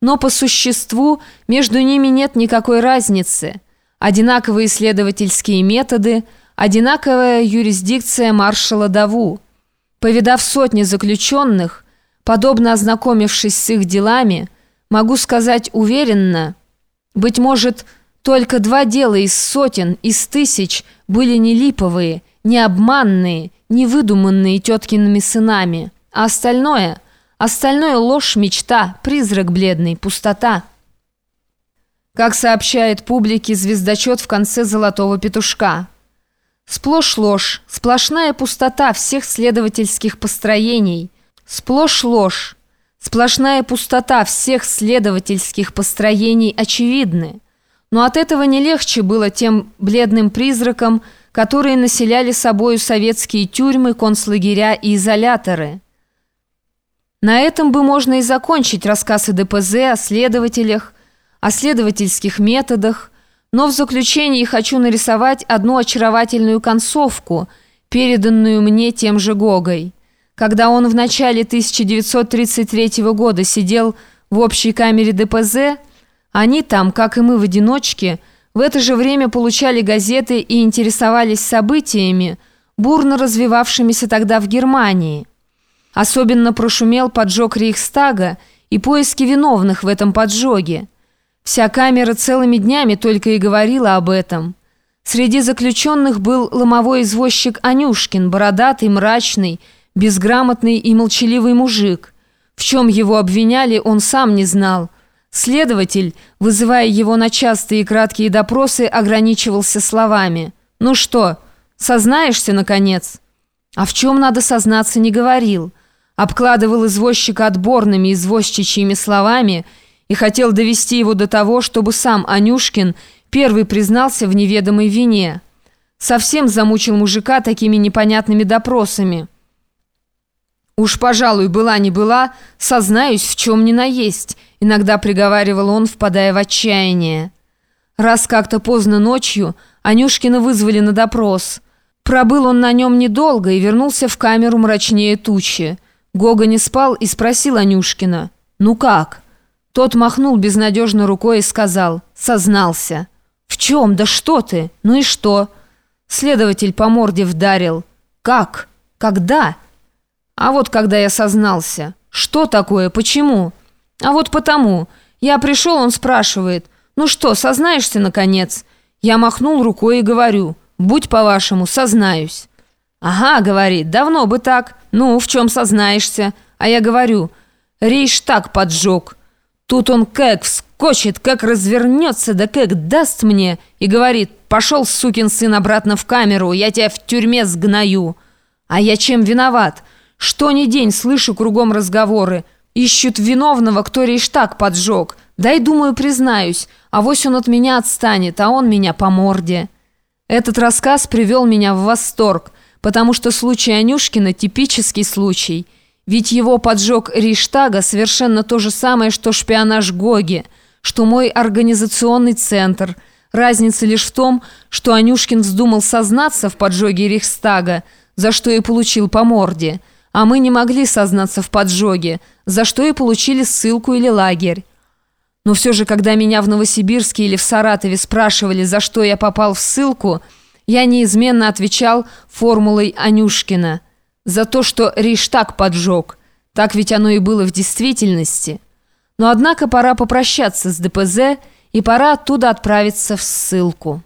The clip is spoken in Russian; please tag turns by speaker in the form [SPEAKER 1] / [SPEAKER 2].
[SPEAKER 1] Но по существу между ними нет никакой разницы. Одинаковые исследовательские методы, одинаковая юрисдикция маршала Даву. Повидав сотни заключенных, подобно ознакомившись с их делами, могу сказать уверенно, быть может, только два дела из сотен, из тысяч были не липовые, не обманные, не выдуманные теткиными сынами, а остальное, остальное ложь, мечта, призрак бледный, пустота. Как сообщает публике звездочет в конце «Золотого петушка». Сплошь ложь, сплошная пустота всех следовательских построений. Сплошь ложь, сплошная пустота всех следовательских построений очевидны. Но от этого не легче было тем бледным призракам, которые населяли собою советские тюрьмы, концлагеря и изоляторы. На этом бы можно и закончить рассказ о ДПЗ, о следователях, о следовательских методах, но в заключении хочу нарисовать одну очаровательную концовку, переданную мне тем же Гогой. Когда он в начале 1933 года сидел в общей камере ДПЗ, они там, как и мы в одиночке, в это же время получали газеты и интересовались событиями, бурно развивавшимися тогда в Германии. Особенно прошумел поджог Рейхстага и поиски виновных в этом поджоге. Вся камера целыми днями только и говорила об этом. Среди заключенных был ломовой извозчик Анюшкин, бородатый, мрачный, безграмотный и молчаливый мужик. В чем его обвиняли, он сам не знал – Следователь, вызывая его на частые и краткие допросы, ограничивался словами. «Ну что, сознаешься, наконец?» А в чем надо сознаться, не говорил. Обкладывал извозчика отборными извозчичьими словами и хотел довести его до того, чтобы сам Анюшкин первый признался в неведомой вине. Совсем замучил мужика такими непонятными допросами. «Уж, пожалуй, была не была, сознаюсь, в чем ни наесть», иногда приговаривал он, впадая в отчаяние. Раз как-то поздно ночью Анюшкина вызвали на допрос. Пробыл он на нем недолго и вернулся в камеру мрачнее тучи. Гога не спал и спросил Анюшкина, «Ну как?» Тот махнул безнадежно рукой и сказал, «Сознался». «В чем? Да что ты? Ну и что?» Следователь по морде вдарил. «Как? Когда?» А вот когда я сознался. Что такое? Почему? А вот потому. Я пришел, он спрашивает. Ну что, сознаешься, наконец? Я махнул рукой и говорю. Будь по-вашему, сознаюсь. Ага, говорит, давно бы так. Ну, в чем сознаешься? А я говорю, Рейштаг поджег. Тут он как вскочит, как развернется, да как даст мне, и говорит, пошел, сукин сын, обратно в камеру, я тебя в тюрьме сгною. А я чем виноват? Что ни день слышу кругом разговоры. Ищут виновного, кто рейштаг поджег. Дай, думаю, признаюсь, а вось он от меня отстанет, а он меня по морде. Этот рассказ привел меня в восторг, потому что случай Анюшкина – типический случай. Ведь его поджог Рейштага совершенно то же самое, что шпионаж Гоги, что мой организационный центр. Разница лишь в том, что Анюшкин вздумал сознаться в поджоге Рейхстага, за что и получил по морде – а мы не могли сознаться в поджоге, за что и получили ссылку или лагерь. Но все же, когда меня в Новосибирске или в Саратове спрашивали, за что я попал в ссылку, я неизменно отвечал формулой Анюшкина. За то, что Рейштаг поджег. Так ведь оно и было в действительности. Но однако пора попрощаться с ДПЗ и пора оттуда отправиться в ссылку.